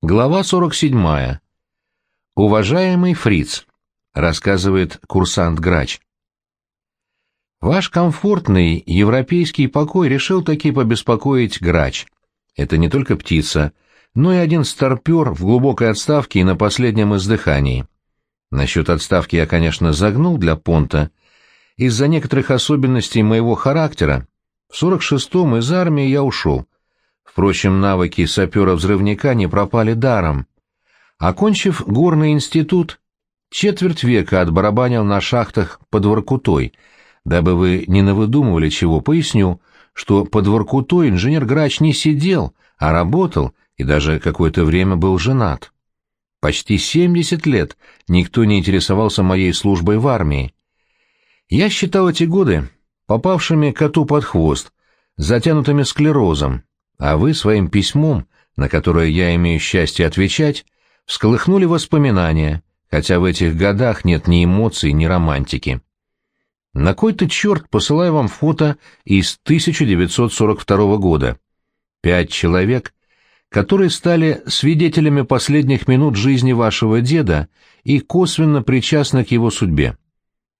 Глава 47. Уважаемый фриц, рассказывает курсант Грач. Ваш комфортный европейский покой решил таки побеспокоить Грач. Это не только птица, но и один старпер в глубокой отставке и на последнем издыхании. Насчет отставки я, конечно, загнул для понта. Из-за некоторых особенностей моего характера в 46-м из армии я ушел — Впрочем, навыки сапера-взрывника не пропали даром. Окончив горный институт, четверть века отбарабанил на шахтах под Воркутой. Дабы вы не навыдумывали чего, поясню, что под Воркутой инженер Грач не сидел, а работал и даже какое-то время был женат. Почти 70 лет никто не интересовался моей службой в армии. Я считал эти годы попавшими коту под хвост, затянутыми склерозом, а вы своим письмом, на которое я имею счастье отвечать, всколыхнули воспоминания, хотя в этих годах нет ни эмоций, ни романтики. На кой-то черт посылаю вам фото из 1942 года. Пять человек, которые стали свидетелями последних минут жизни вашего деда и косвенно причастны к его судьбе.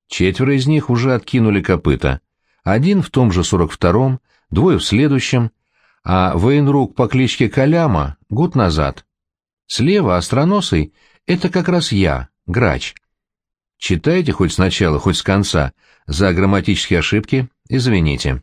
Четверо из них уже откинули копыта. Один в том же 42-м, двое в следующем, а военрук по кличке Каляма год назад. Слева остроносый — это как раз я, грач. Читайте хоть сначала, хоть с конца. За грамматические ошибки извините.